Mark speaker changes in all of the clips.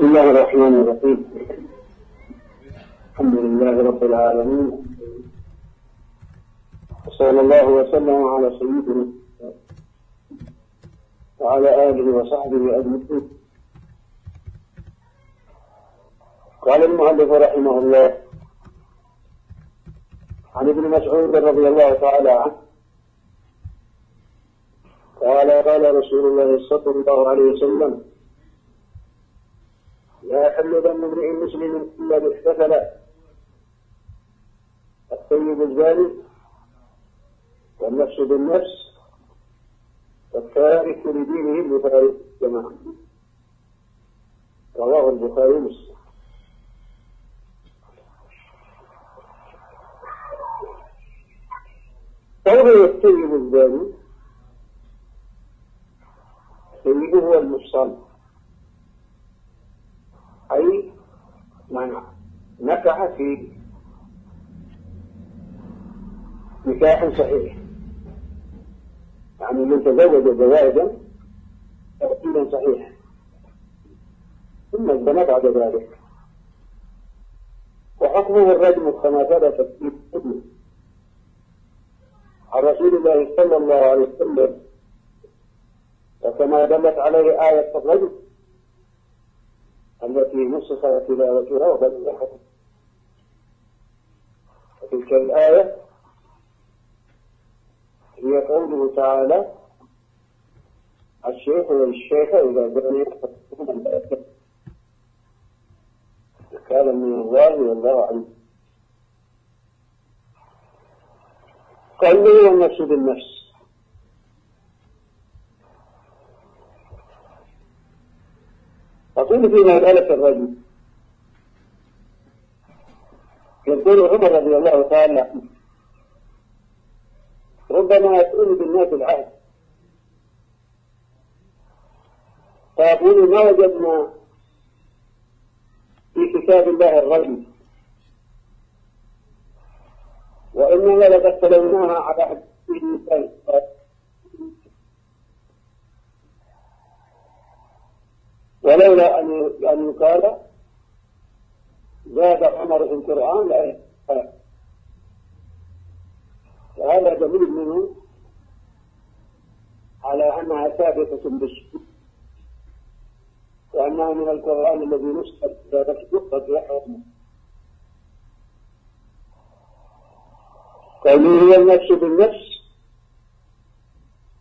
Speaker 1: بسم الله الرحمن الرحيم. الحمد لله رب العالمين. وصلى الله وسلم على سيدنا وعلى آله وصحبه أجمعين. قال المؤلف رحمه الله عن ابن مسعود رضي الله تعالى عنه قال قال رسول الله صلى الله عليه وسلم لا يحل دم امرئ مسلم إلا باحتفل الطيب الزاني والنفس بالنفس والتارك لدينه المفارق الجماعة رواه البخاري ومسلم قوله الطيب الزاني الطيب هو المفصل أي من نكح في نكاح صحيح. يعني من تزوج زواجا ترتيبا صحيحا. ثم الزنا بعد ذلك وحكمه الرجم كما ثبت في الحكم عن رسول الله صلى الله عليه وسلم وكما دلت عليه آية الرجم التي نسخ تلاوتها الحكم وتلك الآية هي قوله تعالى الشيخ والشيخة إذا الآية كان من الله والله عنه قلبه والنفس بالنفس أقول في مسألة الرجل. يقول عمر رضي الله تعالى ربما يكون بالناس العهد. فيقول ما وجدنا في كتاب الله الرجل؟ وإننا لقد تلوناها على حد ولولا أن يقال زاد عمر في القرآن لا وهذا دليل منه على أنها ثابتة بالشروط وأنها من القرآن الذي نسخ قد يحرم قوله هي النفس بالنفس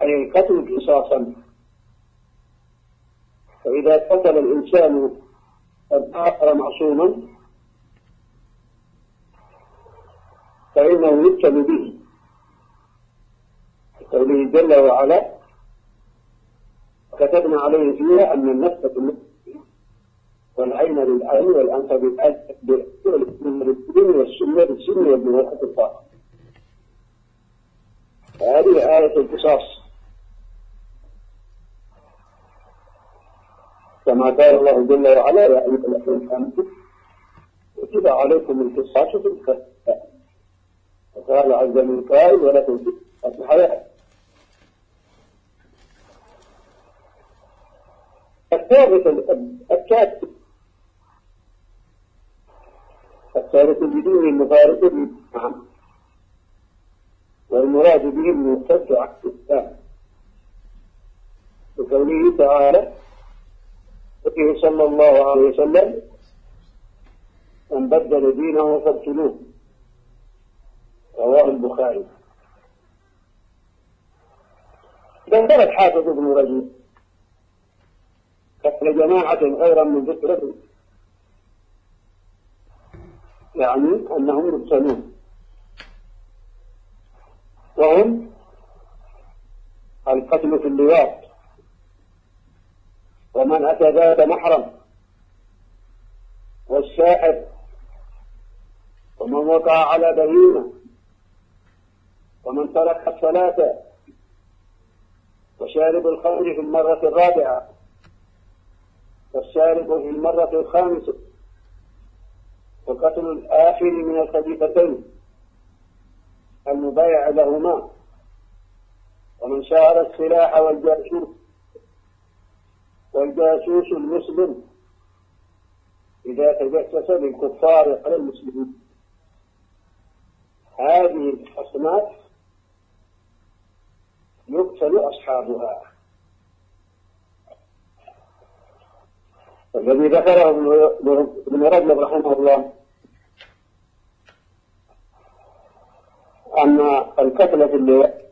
Speaker 1: أي القتل قصاصا. فإذا قتل الإنسان الآخر معصوما فإنه يقتل به. قوله جل وعلا كتبنا عليه فيها أن النفس بالنفس والعين للعين والأنف بالأنف والسن والسن بالسن والجروح بالطاقة هذه آية القصاص. كما قال الله جل وعلا يا أيها الذين آمنوا كتب عليكم القصاص في القتل. وقال عز من قائل ولكم الحياة الثالث الكاتب. الثالث بدون المفارق نعم والمراد به المرتد عن الإسلام. بقوله تعالى وفيه صلى الله عليه وسلم من بدل دينه فاقتلوه رواه البخاري. ذكر الحافظ ابن رجب. قتل جماعة غير من ذكر يعني أنهم يقتلون وهم القتل في اللواط. ومن أتى ذات محرم والساحر ومن وقع على بهيمة ومن ترك الصلاة وشارب الخمر في المرة الرابعة والشارب في المرة الخامسة وقتل الآخر من الخليفتين المبايع لهما ومن شار السلاح والجاسوس والجاسوس المسلم. إذا تجسس للكفار على المسلمين. هذه الأصناف يقتل أصحابها. الذي ذكره ابن رجب رحمه الله أن القتل في اللواء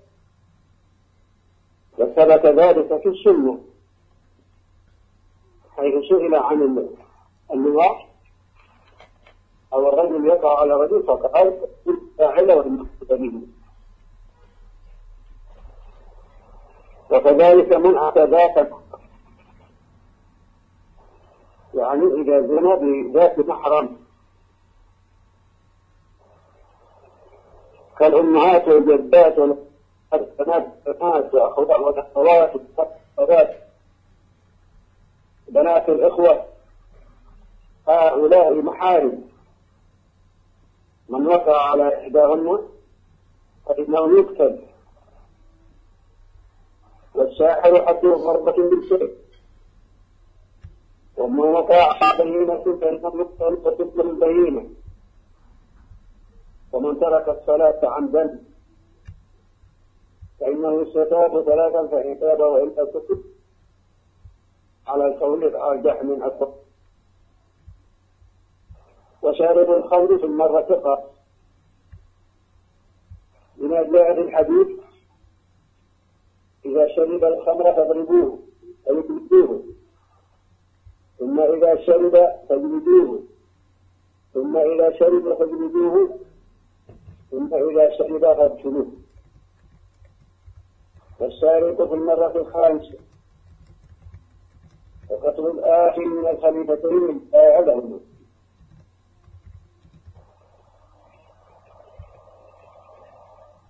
Speaker 1: وثبت ذلك في السنة. حيث سئل عن اللواء أو الرجل يقع على رجل فقال الفاعل والمقصود وكذلك من ذات يعني إذا زنى بذات محرم. كالأمهات والجدات والبنات والبنات وأخوات والأخوات بنات الإخوة هؤلاء محارم من وقع على إحداهن فإنه يقتل. والساحر حده ضربة بالسيف ومن وقع على بينة فإنه يقتل وتقتل البينة ومن ترك الصلاة عمدا فإنه يستتاب ثلاثا فإن تاب وإلا كتب على القول الأرجح من أكبر. وشارب الخمر في المرة قط من أجل الحديث إذا شرب الخمر فاضربوه أو اجلدوه ثم إذا شرب فاجلدوه. ثم إذا شرب فاجلدوه. ثم إذا شرب فاقتلوه والسارق في المرة الخامسة. وقتل الآخر من الخليفتين لا يعلم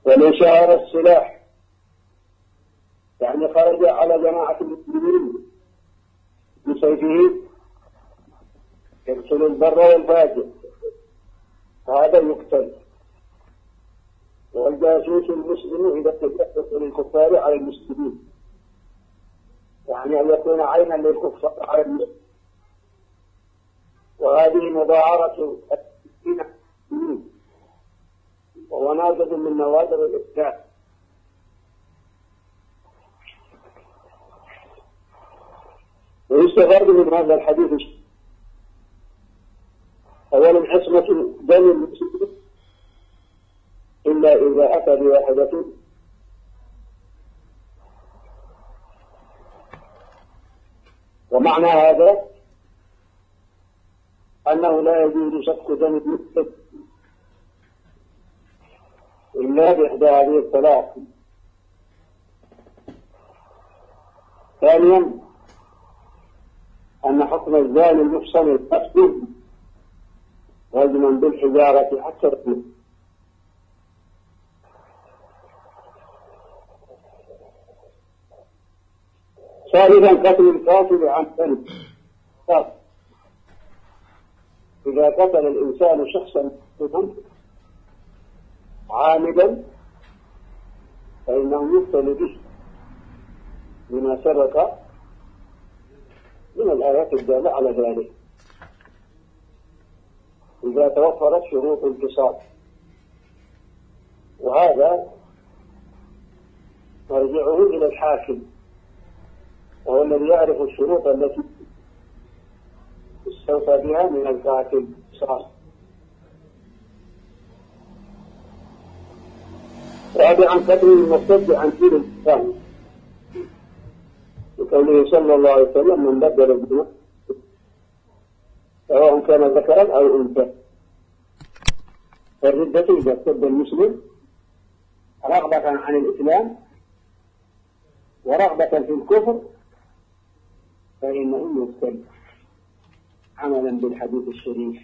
Speaker 1: ومن شهر السلاح يعني خرج على جماعة المسلمين بسيفه يقتل البر والفاجر. هذا يقتل. والجاسوس المسلم إذا تجسس للكفار على المسلمين. يعني أن يكون عينا للكفار. وهذه المسلمين وهو نازل من نوادر الإسلام. ويستفاد من هذا الحديث. أولا عصمة دم المسلمين. إلا إذا أتى بواحدة ومعنى هذا أنه لا يجوز سفك دم المسلم إلا بإحدى هذه الثلاث. ثانيا أن حكم الزاني المحصن القتل رجما بالحجارة حتى يموت ثالثا قتل القاتل عن ذنب إذا قتل الإنسان شخصا عامدا فإنه يقتل به بما سبق من الآيات الدالة على ذلك. إذا توفرت شروط القصاص وهذا مرجعه إلى الحاكم. وهو الذي يعرف الشروط التي استوفى بها من القاتل. قصاص رابعا قتل المرتد عن دين الإسلام. بقوله صلى الله عليه وسلم من بدل الدين سواء كان ذكرا أو أنثى. فالردة إذا ارتد المسلم رغبة عن الإسلام ورغبة في الكفر فإنه يقتل عملا بالحديث الشريف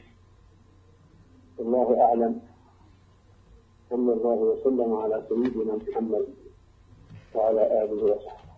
Speaker 1: الله أعلم. صلى الله وسلم على سيدنا محمد وعلى آله وصحبه.